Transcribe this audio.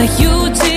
you too.